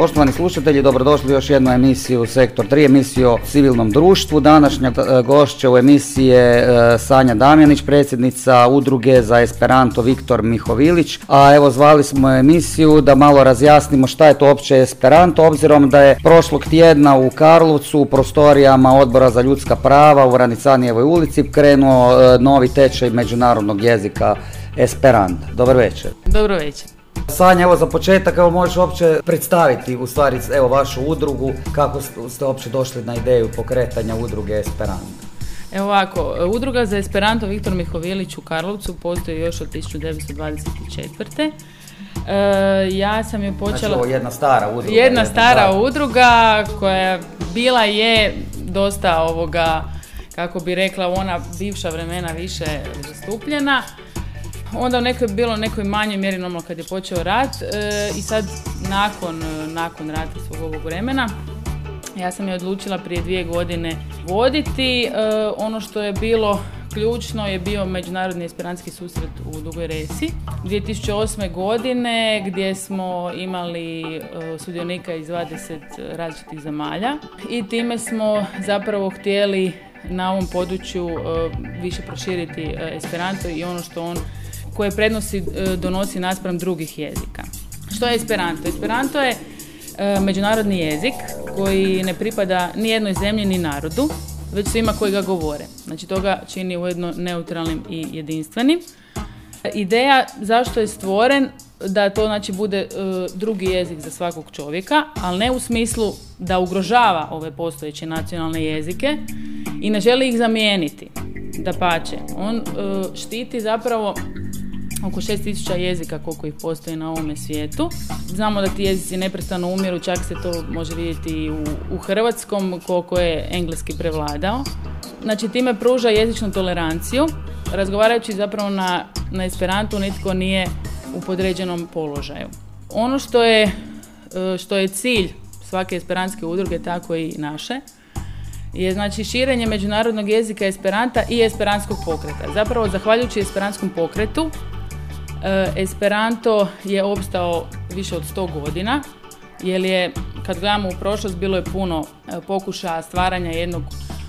Poštovani slušatelji, dobrodošli u još jednu emisiju Sektor 3, emisiju o civilnom društvu. Današnja e, gošća u emisije e, Sanja Damjanić, predsjednica udruge za Esperanto Viktor Mihovilić. A evo zvali smo emisiju da malo razjasnimo šta je to uopće Esperanto, obzirom da je prošlog tjedna u Karlovcu u prostorijama Odbora za ljudska prava u Ranicanijevoj ulici krenuo e, novi tečaj međunarodnog jezika Esperanto. Dobar večer. Dobro večer. Sanja, evo za početak, evo možeš uopće predstaviti u stvari evo vašu udrugu, kako ste uopće došli na ideju pokretanja udruge Esperanto. Evo ovako, udruga za Esperanto Viktor Mihovilić u Karlovcu postoji još od 1924. E, ja sam je počela... Znači ovo jedna stara udruga. Jedna, stara udruga koja bila je dosta ovoga, kako bi rekla, ona bivša vremena više zastupljena onda u nekoj bilo nekoj manjoj mjeri normalno kad je počeo rat e, i sad nakon, nakon rata svog ovog vremena ja sam je odlučila prije dvije godine voditi. E, ono što je bilo ključno je bio Međunarodni esperantski susret u Dugoj Resi 2008. godine gdje smo imali e, sudionika iz 20 različitih zemalja i time smo zapravo htjeli na ovom području više proširiti Esperanto i ono što on koje prednosti e, donosi naspram drugih jezika. Što je Esperanto? Esperanto je e, međunarodni jezik koji ne pripada ni jednoj zemlji ni narodu, već svima koji ga govore. Znači to ga čini ujedno neutralnim i jedinstvenim. Ideja zašto je stvoren da to znači bude e, drugi jezik za svakog čovjeka, ali ne u smislu da ugrožava ove postojeće nacionalne jezike i ne želi ih zamijeniti. Da pače, on štiti zapravo oko 6000 jezika koliko ih postoji na ovome svijetu. Znamo da ti jezici neprestano umiru, čak se to može vidjeti i u, u hrvatskom koliko je engleski prevladao. Znači time pruža jezičnu toleranciju. Razgovarajući zapravo na, na Esperantu nitko nije u podređenom položaju. Ono što je, e, što je cilj svake esperantske udruge, tako i naše, je znači širenje međunarodnog jezika Esperanta i esperantskog pokreta. Zapravo, zahvaljujući esperantskom pokretu, Esperanto je opstao više od 100 godina, jer je, kad gledamo u prošlost, bilo je puno eh, pokušaja stvaranja jednog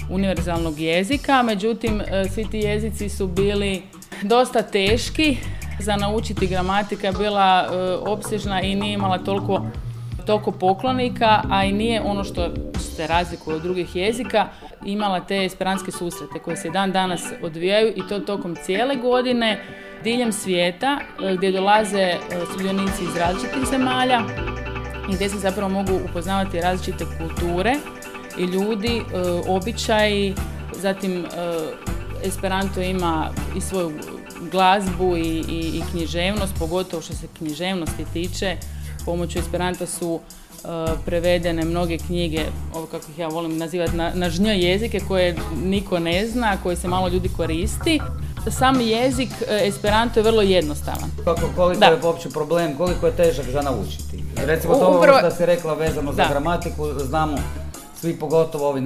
univerzalnog jezika, međutim, eh, svi ti jezici su bili dosta teški. Za naučiti gramatika je bila opsežna i nije imala toliko toliko poklonika, a i nije ono što se razlikuje od drugih jezika, imala te esperanske susrete koje se dan danas odvijaju i to tokom cijele godine diljem svijeta e, gdje dolaze e, sudionici iz različitih zemalja i gdje se zapravo mogu upoznavati različite kulture i ljudi, e, običaji, zatim Esperanto ima i svoju glazbu i, i, i književnost, pogotovo što se književnosti tiče. Pomoću Esperanta su prevedene mnoge knjige, ovo kako ih ja volim nazivati, na, na žnj jezike koje niko ne zna, koje se malo ljudi koristi. Sam jezik e, Esperanto je vrlo jednostavan. Kako, koliko da. je uopće problem, koliko je težak za naučiti? Recimo to Upravo... što si rekla vezano za gramatiku, znamo svi pogotovo ovi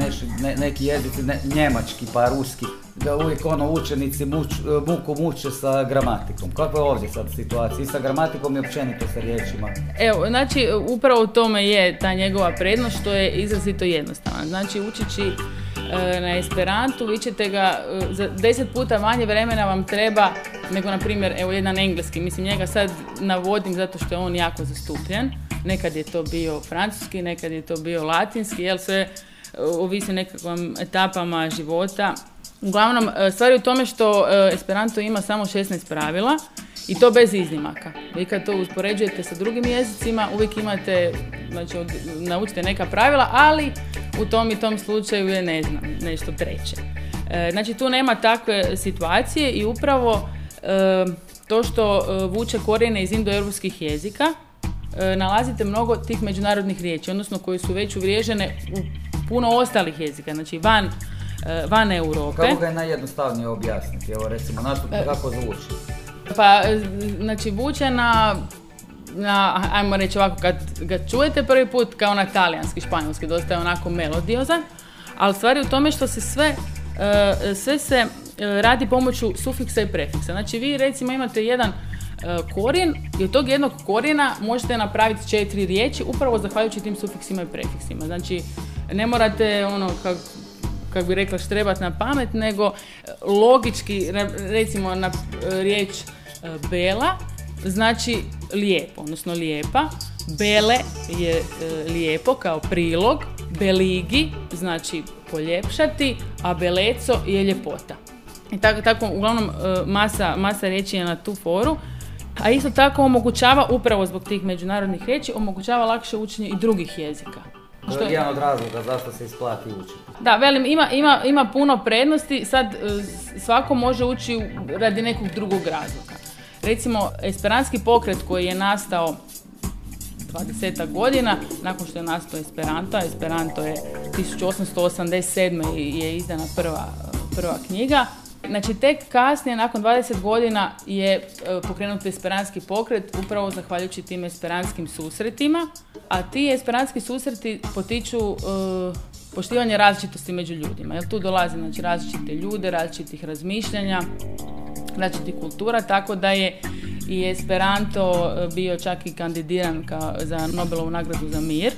neki jezici, njemački pa ruski, da uvijek ono učenici muč, muku muče sa gramatikom. Kako je ovdje sad situacija i sa gramatikom i općenito sa riječima? Evo, znači upravo u tome je ta njegova prednost što je izrazito jednostavan. Znači učeći E, na Esperantu, vi ćete ga e, za deset puta manje vremena vam treba nego na primjer evo jedan engleski. Mislim njega sad navodim zato što je on jako zastupljen. Nekad je to bio francuski, nekad je to bio latinski, jel sve e, ovisi nekakvim etapama života. Uglavnom, stvar je u tome što Esperanto ima samo 16 pravila i to bez iznimaka. Vi kad to uspoređujete sa drugim jezicima, uvijek imate, znači naučite neka pravila, ali u tom i tom slučaju je ne znam, nešto treće. E, znači tu nema takve situacije i upravo e, to što e, vuče korijene iz indoeuropskih jezika, nalazite mnogo tih međunarodnih riječi, odnosno koje su već uvriježene u puno ostalih jezika, znači van, van Europe. Kako ga je najjednostavnije objasniti? Evo recimo, nastup kako zvuči? Pa, znači, vuče na na, ajmo reći ovako, kad ga čujete prvi put kao na talijanski, španjolski, dosta je onako melodiozan, ali stvari u tome što se sve, e, sve se e, radi pomoću sufiksa i prefiksa. Znači vi recimo imate jedan korijen i od tog jednog korijena možete napraviti četiri riječi upravo zahvaljujući tim sufiksima i prefiksima. Znači, ne morate ono kako kak bi rekla štrebat na pamet, nego logički, recimo na riječ bela, znači lijepo, odnosno lijepa. Bele je lijepo kao prilog, beligi znači poljepšati, a beleco je ljepota. I tako, tako uglavnom masa, masa riječi je na tu foru. A isto tako omogućava, upravo zbog tih međunarodnih riječi, omogućava lakše učenje i drugih jezika. Što je jedan od razloga zašto se isplati učiti. Da, velim, ima, ima, ima puno prednosti, sad e, svako može ući radi nekog drugog razloga. Recimo, esperanski pokret koji je nastao 20 godina, nakon što je nastao Esperanto, Esperanto je 1887. je izdana prva, prva knjiga, Znači tek kasnije, nakon 20 godina je e, pokrenut esperanski pokret upravo zahvaljujući tim esperanskim susretima, a ti esperanski susreti potiču e, poštivanje različitosti među ljudima. Jer tu dolazi znači, različite ljude, različitih razmišljanja, različitih kultura, tako da je i Esperanto e, bio čak i kandidiran kao za Nobelovu nagradu za mir.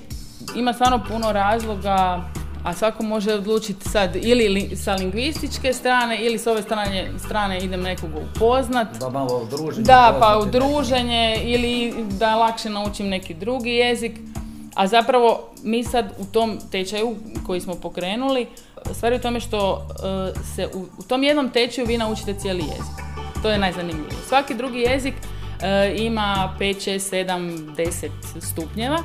Ima stvarno puno razloga a svako može odlučiti sad ili sa lingvističke strane ili s ove strane, strane idem nekoga upoznat. Da malo udruženje. Da, pa udruženje ili da lakše naučim neki drugi jezik. A zapravo mi sad u tom tečaju koji smo pokrenuli, stvar je u tome što e, se u, tom jednom tečaju vi naučite cijeli jezik. To je najzanimljivije. Svaki drugi jezik e, ima 5, 6, 7, 10 stupnjeva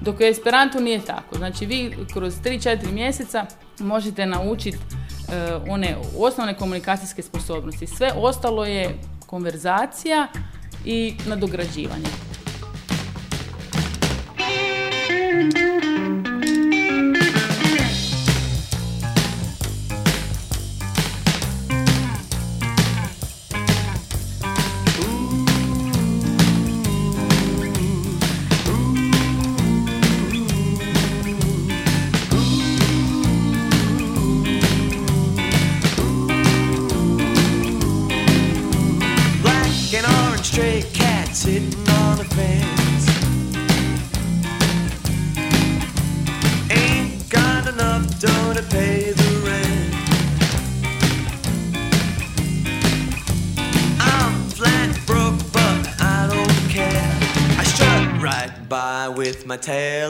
dok u Esperantu nije tako. Znači vi kroz 3-4 mjeseca možete naučiti uh, one osnovne komunikacijske sposobnosti. Sve ostalo je konverzacija i nadograđivanje. tell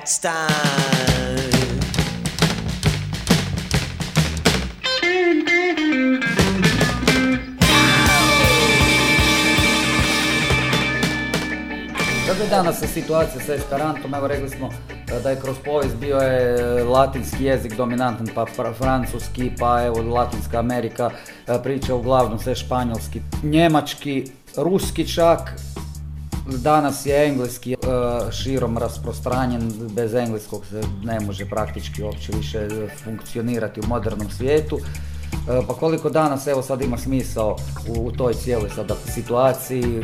got cat style. Kako je danas situacija sa Esperantom? Evo rekli smo e, da je kroz povijest bio je e, latinski jezik dominantan, pa fr- francuski, pa evo Latinska Amerika e, priča uglavnom sve španjolski, njemački, ruski čak, Danas je engleski e, širom rasprostranjen, bez engleskog se ne može praktički uopće više funkcionirati u modernom svijetu. E, Pa koliko danas evo sad ima smisao u, toj cijeloj sada situaciji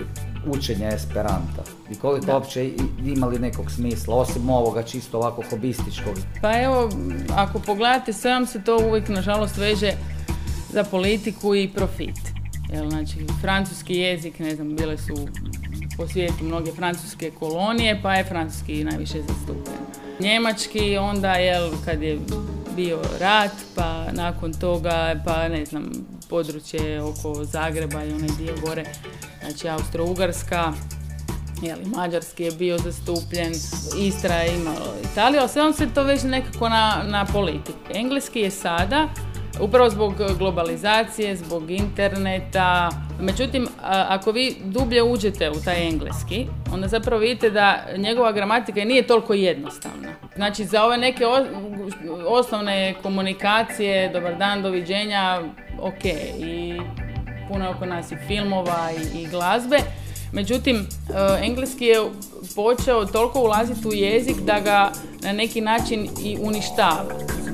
učenja Esperanta i koliko uopće i- ima li nekog smisla osim ovoga čisto ovako hobističkog. Pa evo, ako pogledate, sve vam se to uvijek nažalost veže za politiku i profit. Jel, znači, francuski jezik, ne znam, bile su po svijetu mnoge francuske kolonije, pa je francuski najviše zastupljen. Njemački, onda, jel, kad je bio rat, pa nakon toga, pa ne znam, područje oko Zagreba i onaj dio gore, znači Austro-Ugarska, Jeli, Mađarski je bio zastupljen, Istra je imala Italiju, ali sve vam se to veže nekako na, na politiku. Engleski je sada, upravo zbog globalizacije, zbog interneta, međutim, a- ako vi dublje uđete u taj engleski, onda zapravo vidite da njegova gramatika nije toliko jednostavna. Znači, za ove neke osnovne komunikacije, dobar dan, doviđenja, ok, i puno oko nas i filmova i glazbe. Međutim, e, engleski je počeo toliko ulaziti u jezik da ga na neki način i uništava.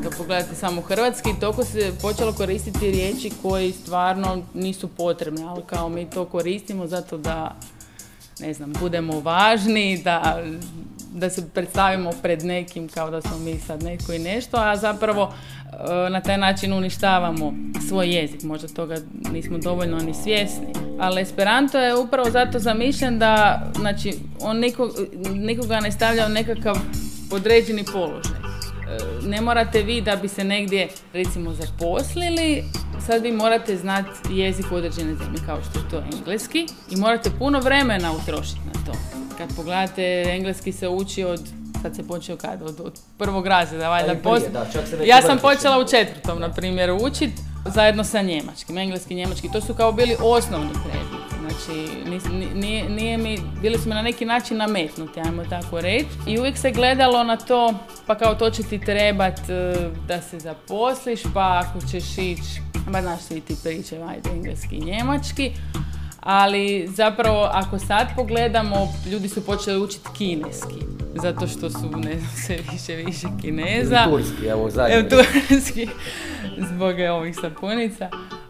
Kad pogledate samo hrvatski, toliko se počelo koristiti riječi koji stvarno nisu potrebne, ali kao mi to koristimo zato da ne znam, budemo važni, da, da se predstavimo pred nekim kao da smo mi sad neko i nešto, a zapravo e, na taj način uništavamo svoj jezik. Možda toga nismo dovoljno ni svjesni. Ali Esperanto je upravo zato zamišljen da, znači, on nikog, nikoga ne stavlja u nekakav podređeni položaj. E, ne morate vi da bi se negdje recimo zaposlili, sad vi morate znati jezik određene zemlje kao što je to engleski i morate puno vremena utrošiti na to. Kad pogledate, engleski se uči od kad se počeo kad? Od, od prvog razreda, valjda. I prije, pos- da, čak se već ja u sam počela u četvrtom, na primjer, učit zajedno sa njemačkim, engleski, njemački. To su kao bili osnovni predmeti. Znači, nis- ni- nije, nije mi, bili smo na neki način nametnuti, ajmo tako reći. I uvijek se gledalo na to, pa kao to će ti trebat e, da se zaposliš, pa ako ćeš ići, ba znaš svi ti pričaju, ajde, engleski i njemački. Ali zapravo ako sad pogledamo, ljudi su počeli učiti kineski. Zato što su, ne znam, sve više više kineza. Turski, evo zadnje. Evo turski, zbog ovih sapunica.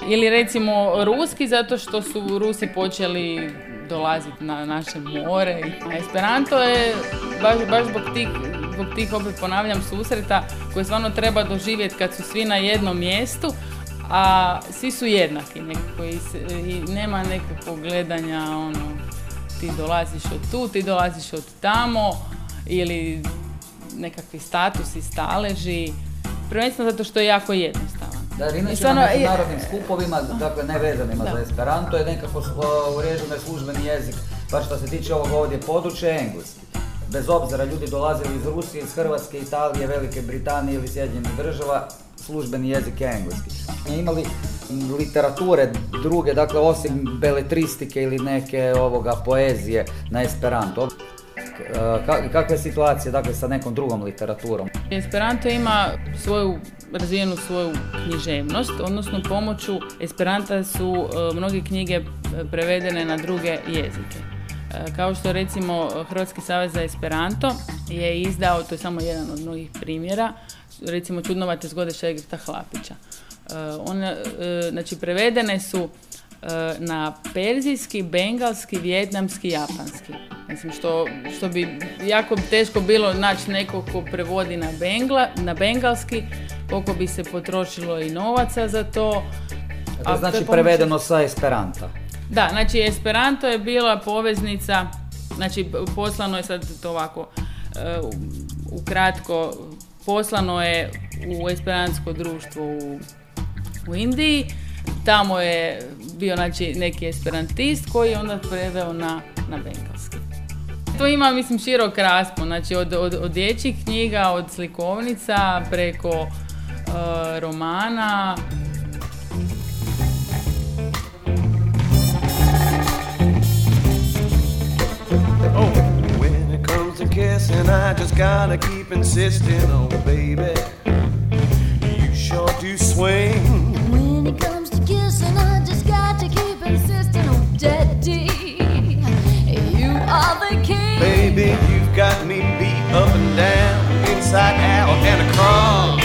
Ili recimo ruski, zato što su Rusi počeli dolaziti na naše more. A Esperanto je baš, baš zbog tih, zbog tih, opet ponavljam, susreta koje stvarno treba doživjeti kad su svi na jednom mjestu, a svi su jednaki nekako i, i nema nekakvog gledanja ono, ti dolaziš od tu, ti dolaziš od tamo ili nekakvi statusi, staleži, prvenstveno zato što je jako jednostavan. Da, jer inače stvarno, na međunarodnim skupovima, dakle ne vezanima Da. za Esperanto, je nekako uređen je službeni jezik, baš što se tiče ovog ovdje područja, engleski. Bez obzira, ljudi dolazili iz Rusije, iz Hrvatske, Italije, Velike Britanije ili Sjedinjenih država, službeni jezik je engleski. Imali literature druge, dakle osim beletristike ili neke ovoga poezije na Esperanto. Ka- kakva je situacija dakle sa nekom drugom literaturom? Esperanto ima svoju razvijenu svoju književnost, odnosno pomoću Esperanta su e, mnoge knjige e, prevedene na druge jezike. E, kao što recimo Hrvatski savez za Esperanto je izdao, to je samo jedan od mnogih primjera, recimo Čudnovate zgode Šegrta Hlapića. E, one, e, znači prevedene su e, na perzijski, bengalski, vjetnamski, japanski. Mislim, što, što bi jako teško bilo naći nekog ko prevodi na, bengla, na bengalski, koliko bi se potrošilo i novaca za to. A znači to pomoću- prevedeno sa Esperanta. Da, znači Esperanto je bila poveznica, znači poslano je sad to ovako, e, u- ukratko, poslano je u Esperantsko društvo u, u Indiji, tamo je bio znači, neki esperantist koji je onda preveo na, na bengalski. To ima, mislim, širok raspon, znači od, od, od dječjih knjiga, od slikovnica, preko uh, romana. Oh, to kissing, I just gotta keep insisting. Oh, baby, you sure do swing. Got me beat up and down, inside out and across.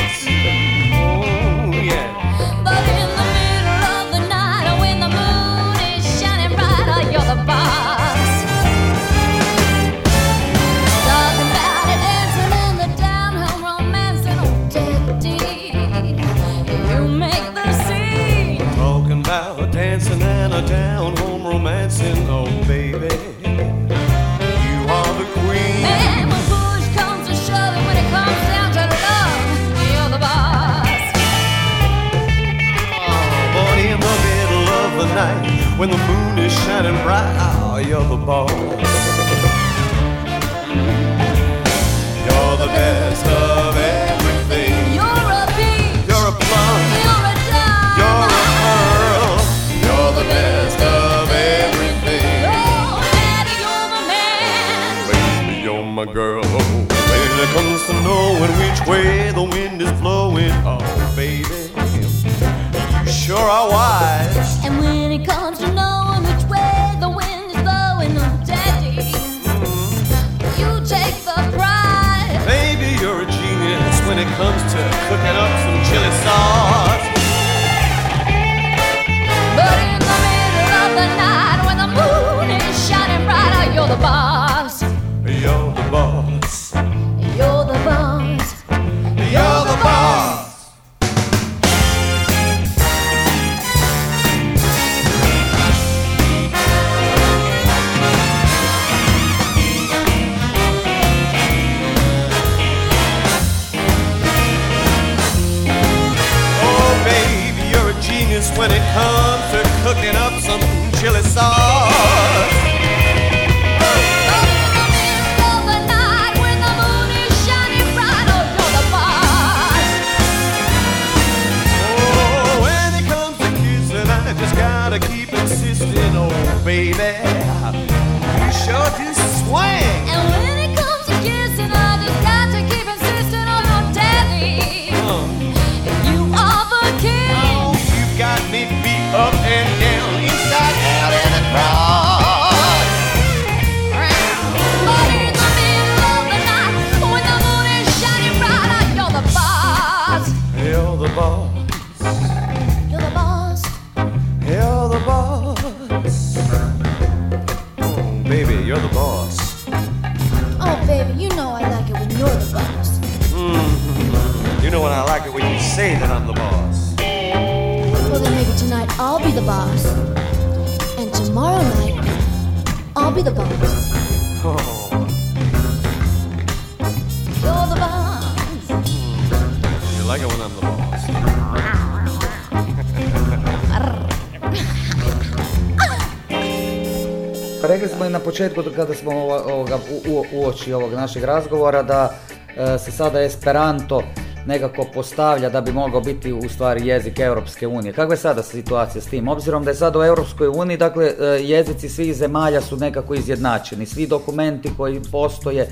When the moon is shining bright, oh, you're the boss. You're the best kada smo ovoga, u, uoči ovog našeg razgovora da e, se sada Esperanto nekako postavlja da bi mogao biti u stvari jezik Europske unije. Kakva je sada situacija s tim? Obzirom da je sada u Europskoj uniji, dakle e, jezici svih zemalja su nekako izjednačeni. Svi dokumenti koji postoje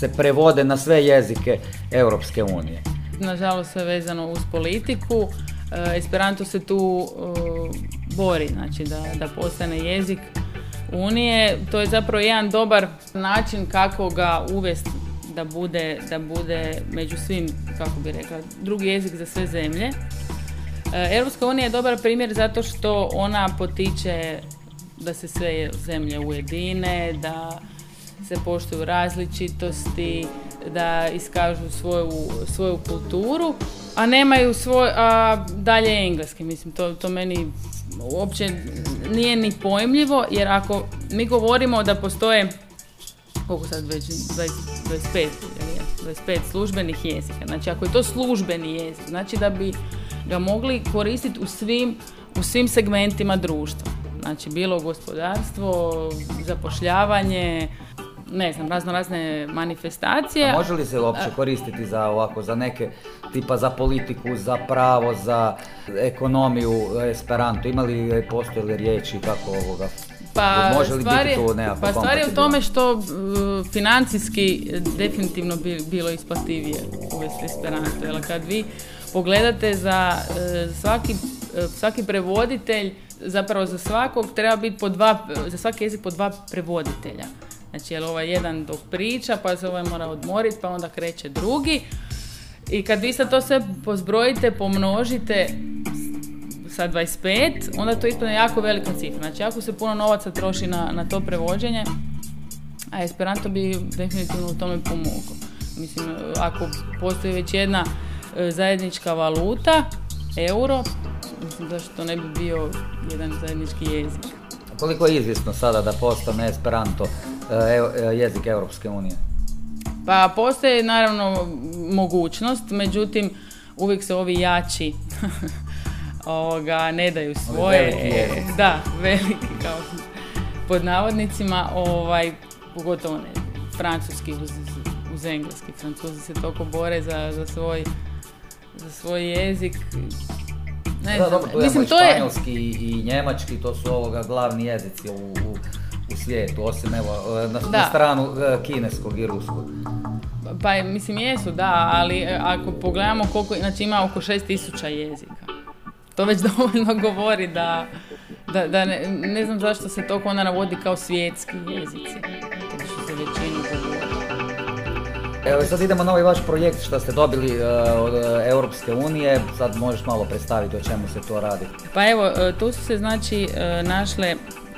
se prevode na sve jezike Europske unije. nažalost sve vezano uz politiku. E, Esperanto se tu bori, znači da, da postane jezik Unije. To je zapravo jedan dobar način kako ga uvesti da bude, da bude među svim, kako bi rekla, drugi jezik za sve zemlje. E, Europska unija je dobar primjer zato što ona potiče da se sve zemlje ujedine, da se poštuju različitosti, da iskažu svoju, svoju kulturu, a nemaju svoj, a dalje je engleski. Mislim, to, to meni uopće nije ni pojmljivo, jer ako mi govorimo da postoje koliko sad već, 20, 25, jel je? 25 službenih jezika. Znači ako je to službeni jezik, znači da bi ga mogli koristiti u svim, u svim segmentima društva. Znači bilo gospodarstvo, zapošljavanje, ne znam, razno razne manifestacije. A može li se uopće koristiti za ovako, za neke, tipa za politiku, za pravo, za ekonomiju, Esperanto? Ima li, postoje li riječi kako ovoga? Pa može li stvar biti tu nekako pa stvar je u tome što uh, financijski definitivno bi bilo isplativije uvesti Esperanto. Jer kad vi pogledate za uh, svaki, uh, svaki prevoditelj, zapravo za svakog treba biti po dva, za svaki jezik po dva prevoditelja. Znači, jer ovaj jedan dok priča, pa se ovaj mora odmoriti, pa onda kreće drugi. I kad vi sad to sve pozbrojite, pomnožite sa 25, onda to ispadne jako velika cifra. Znači, jako se puno novaca troši na, na to prevođenje, a Esperanto bi definitivno u tome pomogao. Mislim, ako postoji već jedna e, zajednička valuta, euro, mislim zašto ne bi bio jedan zajednički jezik. Koliko je izvjesno sada da postane Esperanto jezik Europske unije? Pa postoji naravno mogućnost, međutim uvijek se ovi jači ovoga, ne daju svoje. veliki. Da, veliki kao pod navodnicima, ovaj, pogotovo ne, francuski uz, uz engleski. Francuzi se toliko bore za, za svoj za svoj jezik. Ne da, znam, dobro, tu mislim to je, španjolski i njemački, to su ovoga glavni jezici u, u, u svijetu, osim evo, e, na, na stranu e, kineskog i ruskog. Pa mislim jesu, da, ali e, ako pogledamo koliko, znači ima oko 6000 jezika. To već dovoljno govori da, da, da ne, ne znam zašto se to onda navodi kao svjetski jezici. Zato što se većinu govori. Evo sad idemo na ovaj vaš projekt što ste dobili e, od Europske unije, sad možeš malo predstaviti o čemu se to radi. Pa evo, tu su se znači našle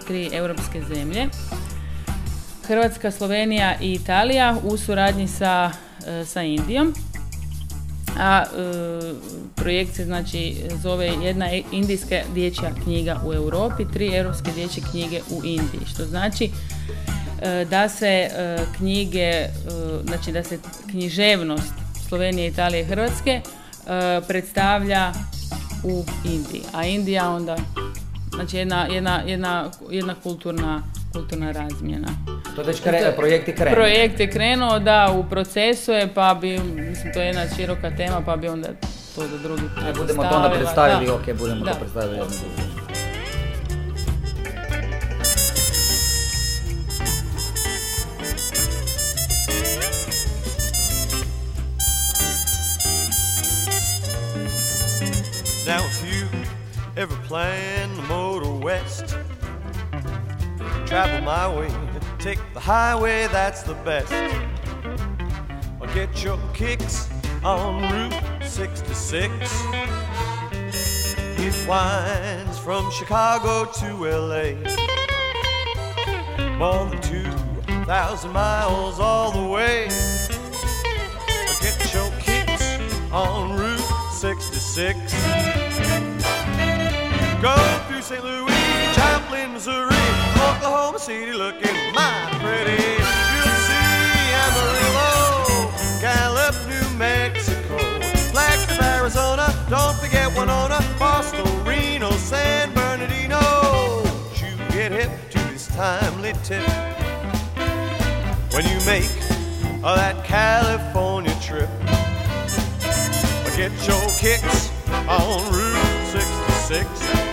tri europske zemlje. Hrvatska, Slovenija i Italija u suradnji sa, e, sa Indijom. A e, projekt se znači zove jedna e- indijska dječja knjiga u Europi, tri europske dječje knjige u Indiji, što znači da se knjige, znači da se književnost Slovenije, Italije i Hrvatske predstavlja u Indiji, a Indija onda znači jedna, jedna, jedna, jedna kulturna, kulturna razmjena. To je već kre, projekt je krenuo. Projekt je krenuo, da, u procesu je, pa bi, mislim, to je jedna široka tema, pa bi onda to do drugi put E, budemo to onda predstavili, da. ok, budemo Da. to predstavili drugo. Now ever plan to motor west, travel my way, take the highway, that's the best. Or get your kicks on Route 66. It winds from Chicago to LA. More than 2,000 miles all the way. Or get your kicks on Route 66. Go through St. Louis, Joplin, Missouri, Oklahoma City, looking mighty pretty. You'll see Amarillo, Gallup, New Mexico, Flagstaff, Arizona. Don't forget Winona, Boston, Reno, San Bernardino. You get hip to this timely tip when you make that California trip. Get your kicks on Route 66. 66.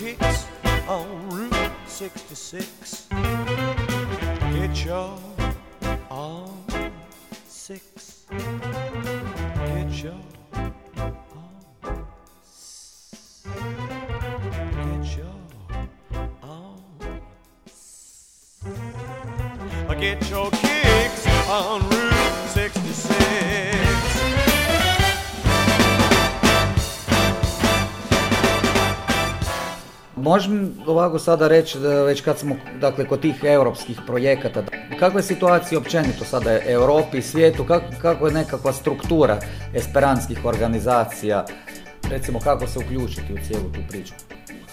Kicks on Route 66. Get your on six. Get your on s- Get your on s- Get your kicks on Možem ovako sada reći, da već kad smo dakle, kod tih europskih projekata, kakva je situacija općenito sada u Europi i svijetu, kako, kako je nekakva struktura esperantskih organizacija, recimo kako se uključiti u cijelu tu priču?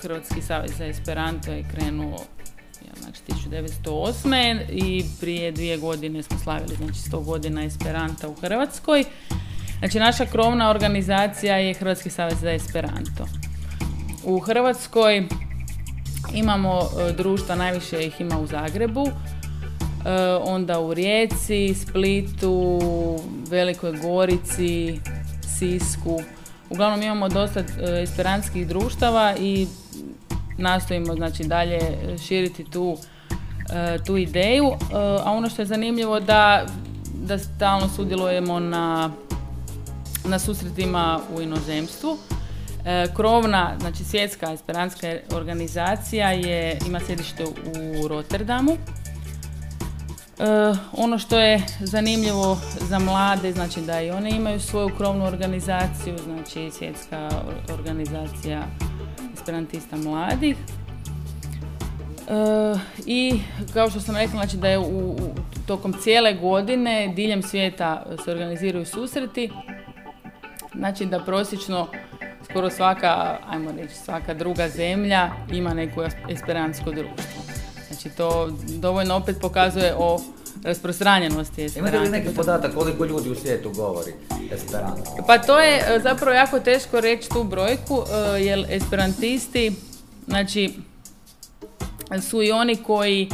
Hrvatski savez za Esperanto je krenuo ja, znači 1908. i prije dvije godine smo slavili znači 100 godina Esperanta u Hrvatskoj. Znači naša krovna organizacija je Hrvatski savez za Esperanto. U Hrvatskoj imamo e, društva, najviše ih ima u Zagrebu, e, onda u Rijeci, Splitu, Velikoj Gorici, Sisku. Uglavnom imamo dosta e, esperantskih društava i nastojimo znači dalje širiti tu, tu ideju. A ono što je zanimljivo da, da stalno sudjelujemo na, na susretima u inozemstvu. E, Krovna, znači svjetska esperantska organizacija je, ima sjedište u Rotterdamu. E, ono što je zanimljivo za mlade, znači da i one imaju svoju krovnu organizaciju, znači svjetska or- organizacija esperantista mladih. E, I kao što sam rekla, znači da je u, u- tokom cijele godine diljem svijeta se organiziraju susreti. Znači da prosječno skoro svaka, ajmo reći, svaka druga zemlja ima neko esperantsko društvo. Znači to dovoljno opet pokazuje o rasprostranjenosti Imate esperanta. li neki podatak koliko ljudi u svijetu govori esperanto? Pa to je e, zapravo jako teško reći tu brojku, e, jer esperantisti, znači, su i oni koji,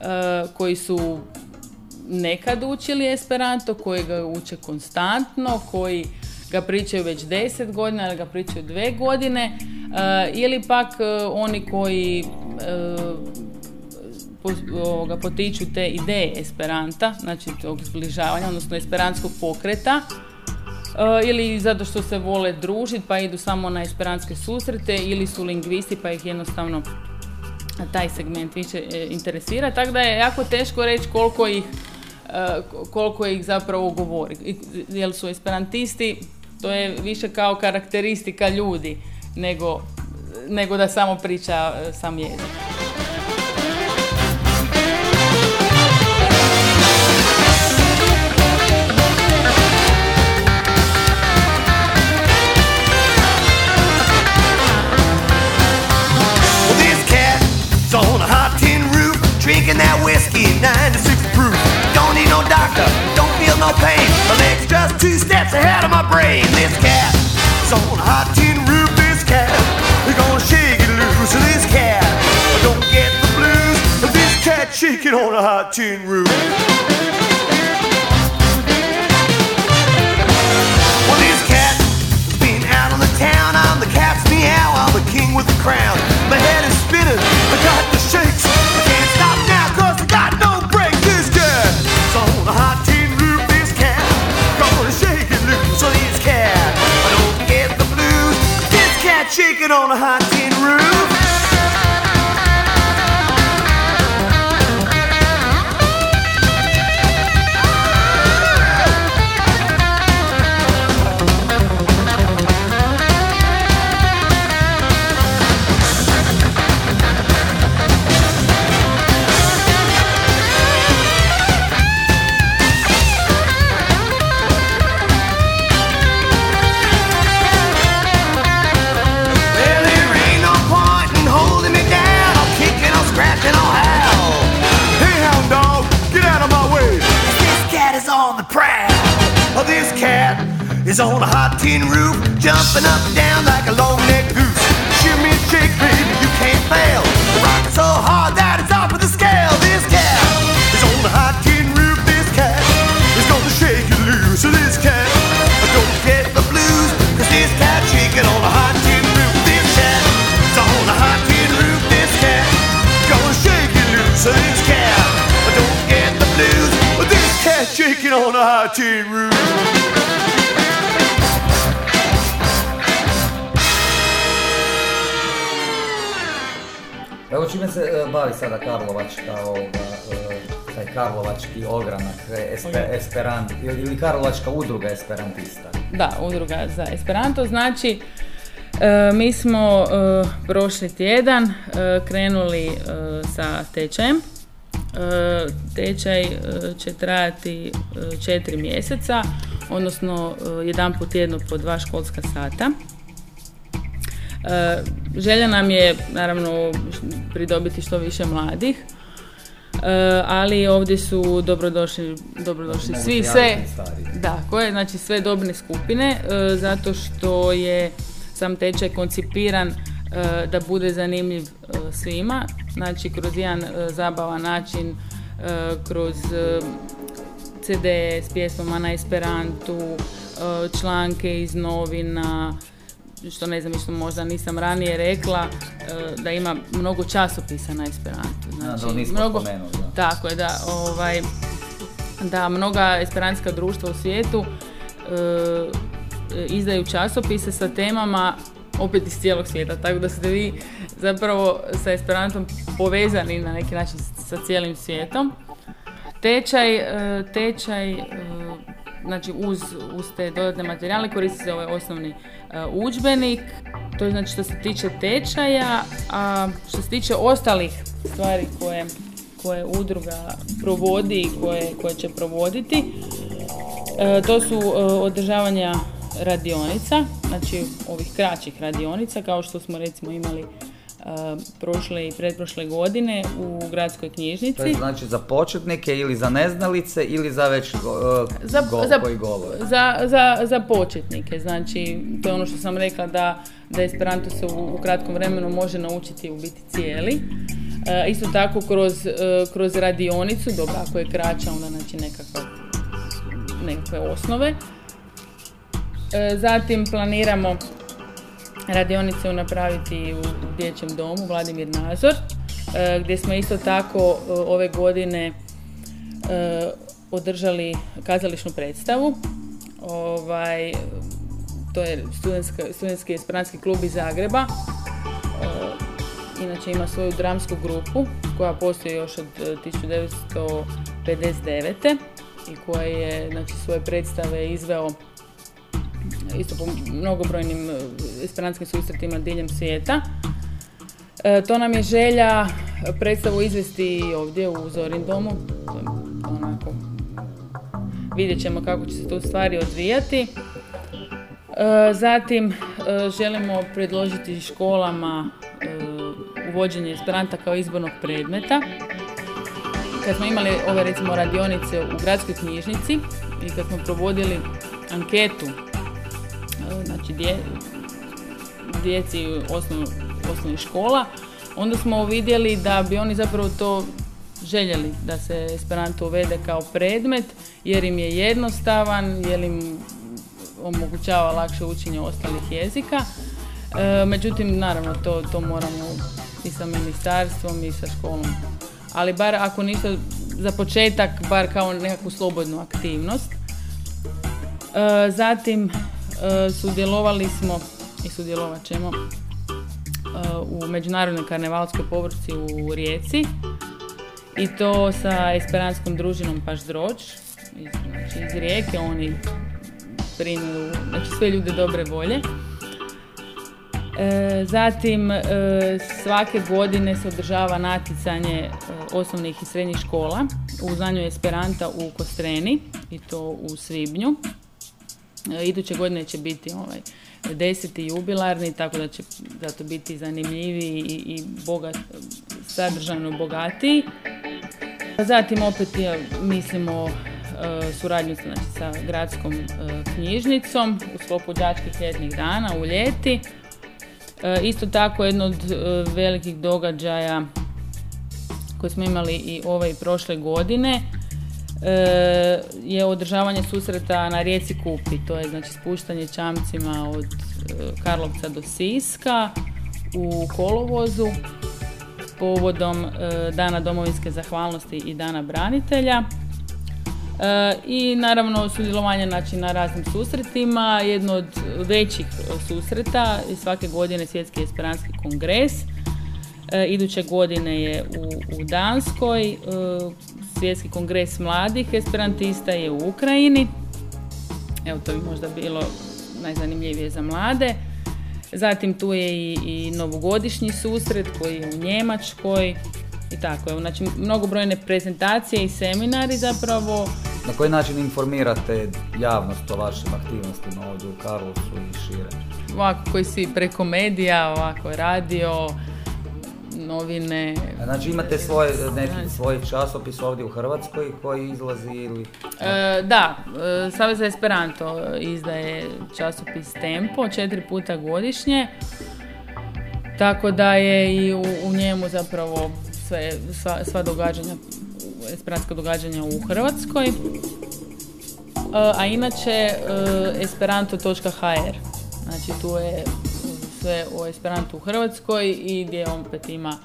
e, koji su nekad učili esperanto, koji ga uče konstantno, koji ga pričaju već 10 godina ili ga pričaju dve godine, e, ili pak e, oni koji e, po- ovoga, potiču te ideje Esperanta, znači tog zbližavanja, odnosno esperantskog pokreta, ili zato što se vole družiti pa idu samo na esperantske susrete, ili su lingvisti pa ih jednostavno taj segment više interesira, tako da je jako teško reći koliko ih, koliko ih zapravo govori. Jer su esperantisti, to je više kao karakteristika ljudi, nego, nego da samo priča e, sam jezik. Drinking that whiskey, 96 proof. Don't need no doctor, don't feel no pain. My leg's just two steps ahead of my brain. This cat is on a hot tin roof. This cat, we're gonna shake it loose. This cat, I don't get the blues. This cat shaking on a hot tin roof. Well, this cat has been out on the town. I'm the cat's meow. I'm the king with the crown. My head is shaking on a hot tin roof. Karlovačka udruga Esperantista. Da, udruga za Esperanto. Znači, e, mi smo e, prošli tjedan e, krenuli e, sa tečajem. E, tečaj e, će trajati četiri mjeseca, odnosno jedan put tjedno po dva školska sata. Želja nam je naravno pridobiti što više mladih, ali ovdje su dobrodošli, dobrodošli Mogu svi, sve, da, koje, znači sve dobne skupine, e, zato što je sam tečaj koncipiran e, da bude zanimljiv e, svima, znači kroz jedan e, zabavan način, e, kroz e, CD s pjesmama na Esperantu, e, članke iz novina, što ne znam, što možda nisam ranije rekla, e, da ima mnogo časopisa na Esperantu. Da, Znači, to nismo spomenuli, da. Tako je, da, ovaj, da mnoga esperantska društva u svijetu e, izdaju časopise sa temama opet iz cijelog svijeta, tako da ste vi zapravo sa Esperantom povezani na neki način sa cijelim svijetom. Tečaj, e, tečaj znači uz, uz te dodatne materijale koristi se ovaj osnovni e, udžbenik. To je znači što se tiče tečaja, a što se tiče ostalih stvari koje, koje udruga provodi i koje, koje će provoditi, e, to su e, održavanja radionica, znači ovih kraćih radionica, kao što smo recimo imali prošle i pretprošle godine u gradskoj knjižnici. To je znači za početnike ili za neznalice ili za već go, e, za, go- za, koji govore. za, za, za početnike, znači to je ono što sam rekla da, da Esperanto se u, u kratkom vremenu može naučiti u biti cijeli. E, isto tako kroz, e, kroz radionicu, dobro ako je kraća onda znači nekakva, nekakve osnove. E, zatim planiramo radionice napraviti u, dječjem domu Vladimir Nazor, e, gdje smo isto tako e, ove godine e, održali kazališnu predstavu. Ovaj, to je studentski esperantski klub iz Zagreba. Inače ima svoju dramsku grupu koja postoji još od e, 1959. i koja je znači, svoje predstave izveo isto po mnogobrojnim esperantskim susretima diljem svijeta. E, to nam je želja predstavu izvesti ovdje u Zorin domu. Onako, vidjet ćemo kako će se tu stvari odvijati. E, Zatim e, želimo predložiti školama uvođenje Esperanta kao izbornog predmeta. Kad smo imali ove recimo radionice u gradskoj knjižnici i kad smo provodili anketu znači dje, djeci osnov, osnovnih škola, onda smo vidjeli da bi oni zapravo to željeli da se Esperanto uvede kao predmet jer im je jednostavan, jer im omogućava lakše učenje ostalih jezika. E, međutim, naravno, to, to moramo i sa ministarstvom i sa školom. Ali bar ako nisu za početak, bar kao nekakvu slobodnu aktivnost. E, zatim sudjelovali smo i sudjelovat ćemo e, u Međunarodnoj karnevalskoj povrci u Rijeci i to sa esperantskom družinom Paždroč iz, znači iz Rijeke, oni brinu, znači sve ljude dobre volje. E, zatim e, svake godine se održava natjecanje e, osnovnih i srednjih škola u znanju Esperanta u Kostreni i to u svibnju. E, Iduće godine će biti ovaj deseti jubilarni, tako da će zato biti zanimljiviji i, i bogat, sadržajno bogatiji. Zatim opet je, mislimo e, suradnju znači, sa gradskom e, knjižnicom u sklopu đačkih ljetnih dana u ljeti. Isto tako jedno od velikih događaja koje smo imali i ove i prošle godine je održavanje susreta na rijeci Kupi. To je znači spuštanje čamcima od e, Karlovca do Siska u kolovozu povodom e, Dana domovinske zahvalnosti i Dana branitelja. E, I naravno sudjelovanje znači, na raznim susretima. Jedno od većih e, susreta je svake godine Svjetski esperantski kongres. E, iduće godine je u Danskoj. Svjetski kongres mladih esperantista je u Ukrajini. Evo to bi možda bilo najzanimljivije za mlade. Zatim tu je i, i novogodišnji susret koji je u Njemačkoj i tako. Evo, znači mnogobrojne prezentacije i seminari zapravo. Na koji način informirate javnost o vašim aktivnostima ovdje u Karlovcu i šire? Ovako koji svi preko medija, ovako radio, novine. Znači imate svoj, neki svoj časopis ovdje u Hrvatskoj koji izlazi ili... E, da, e, Savez za Esperanto izdaje časopis Tempo četiri puta godišnje. Tako da je i u, u njemu zapravo sve, sva, sva događanja, esperantska događanja u Hrvatskoj. E, a inače e, esperanto.hr Znači tu je sve o Esperantu u Hrvatskoj i gdje on opet ima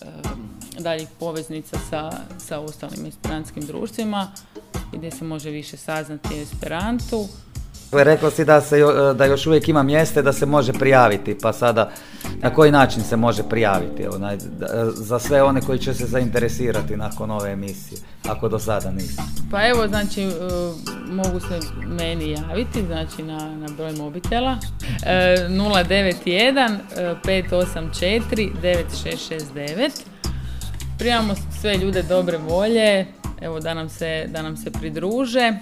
e, daljih poveznica sa, sa ostalim esperantskim društvima i gdje se može više saznati o Esperantu. Dakle, Rekao si da, se, jo- da još uvijek ima mjesta da se može prijaviti, pa sada na koji način se može prijaviti evo, naj- da- za sve one koji će se zainteresirati nakon ove emisije, ako do sada nisu. Pa evo, znači, e, mogu se meni javiti, znači na, na broj mobitela. E, 091 e, 584 9669. Primamo sve ljude dobre volje, evo da nam se, da nam se pridruže.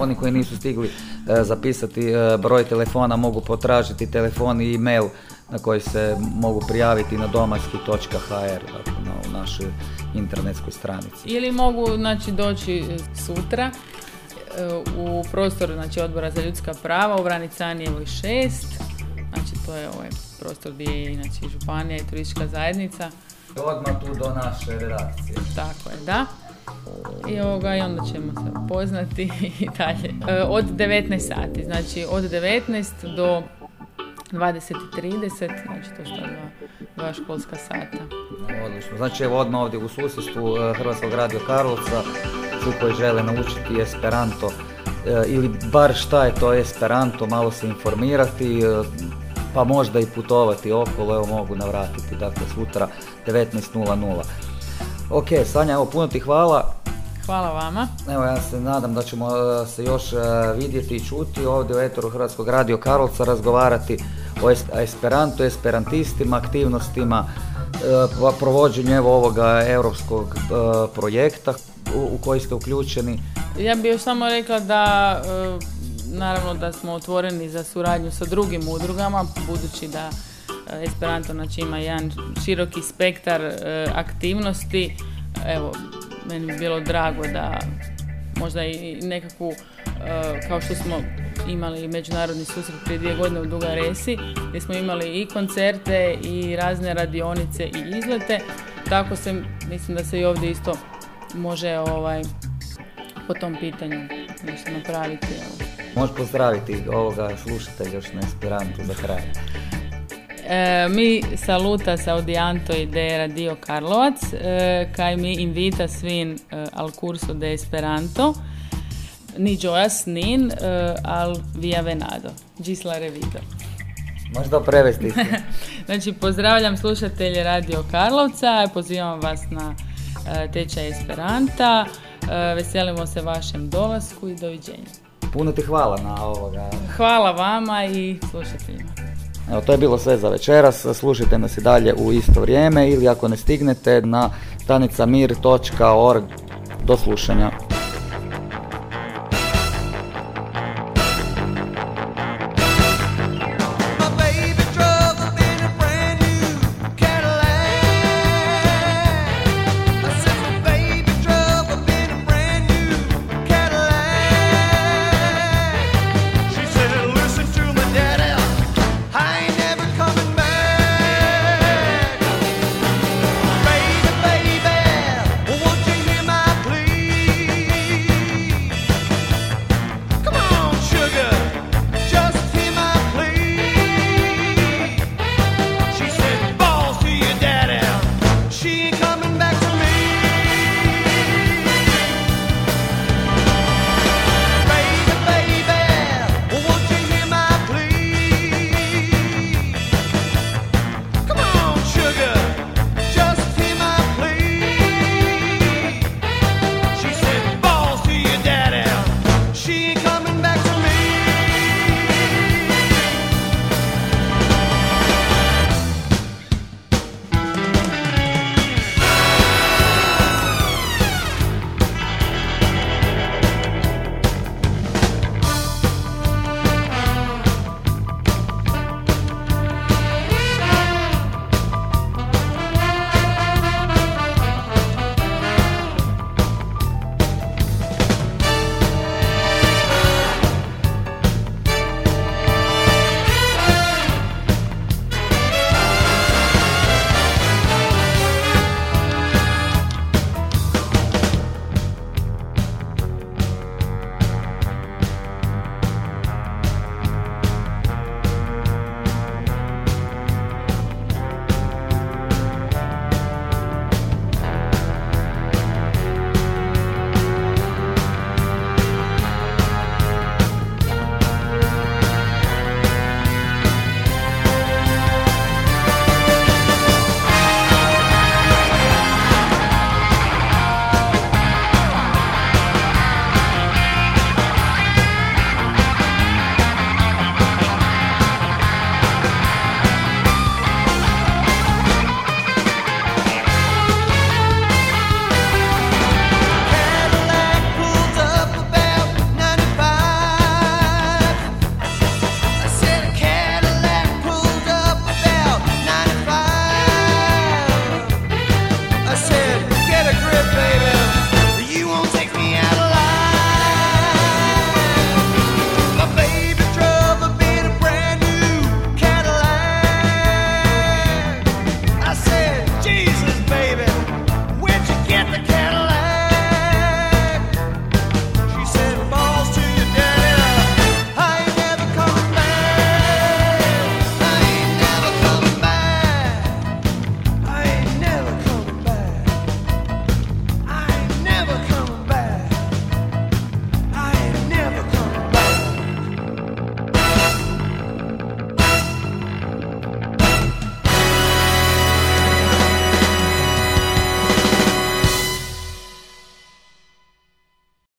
Oni koji nisu stigli e, zapisati e, broj telefona mogu potražiti telefon i e-mail na koji se mogu prijaviti na domaćki.hr dakle, na u našoj internetskoj stranici. Ili mogu znači, doći sutra e, u prostor znači, odbora za ljudska prava u Vranicanijevoj 6. Znači to je ovaj prostor gdje je inače i županija i turistička zajednica. Odmah tu do naše redakcije. Tako je, da. I, ovoga, i onda ćemo se upoznati i dalje. E, od 19 sati, znači od 19 do 20.30, znači to su ta dva, školska sata. Odlično. Znači evo odmah ovdje u susjedstvu e, Hrvatskog radio Karlovca, svi koji žele naučiti Esperanto e, ili bar šta je to Esperanto, malo se informirati, pa možda i putovati okolo, evo mogu navratiti, dakle sutra 19.00. Ok, Sanja, evo puno ti hvala. Hvala vama. Evo ja se nadam da ćemo e, se još e, vidjeti i čuti ovdje u Etoru Hrvatskog radio Karlovca, razgovarati o es- Esperantu, esperantistima, aktivnostima, e, provođenju evo ovoga europskog projekta u, koji ste uključeni. Ja bih još samo rekla da naravno da smo otvoreni za suradnju sa drugim udrugama, budući da Esperanto znači, ima jedan široki spektar e, aktivnosti. Evo, meni bi bilo drago da možda i nekakvu, e, kao što smo imali međunarodni susret prije dvije godine u Duga Resi, gdje smo imali i koncerte i razne radionice i izlete, tako se, mislim da se i ovdje isto može ovaj, po tom pitanju nešto napraviti. Možeš pozdraviti ovoga slušatelja još na Esperantu za kraj. Eh, mi salutas audiantoi de Radio Karlovac, eh, kai mi invitas vin eh, al curso de Esperanto, ni gioias nin eh, al via venado. Gis la revido. To prevesti? Znači, pozdravljam slušatelje Radio Karlovca, pozivam vas na eh, tečaj Esperanta, eh, veselimo se vašem dolasku i doviđenja. Puno ti hvala na ovoga. Hvala vama i slušateljima. Evo, to je bilo sve za večeras. Slušajte nas i dalje u isto vrijeme ili ako ne stignete na stanica mir.org. Do slušanja.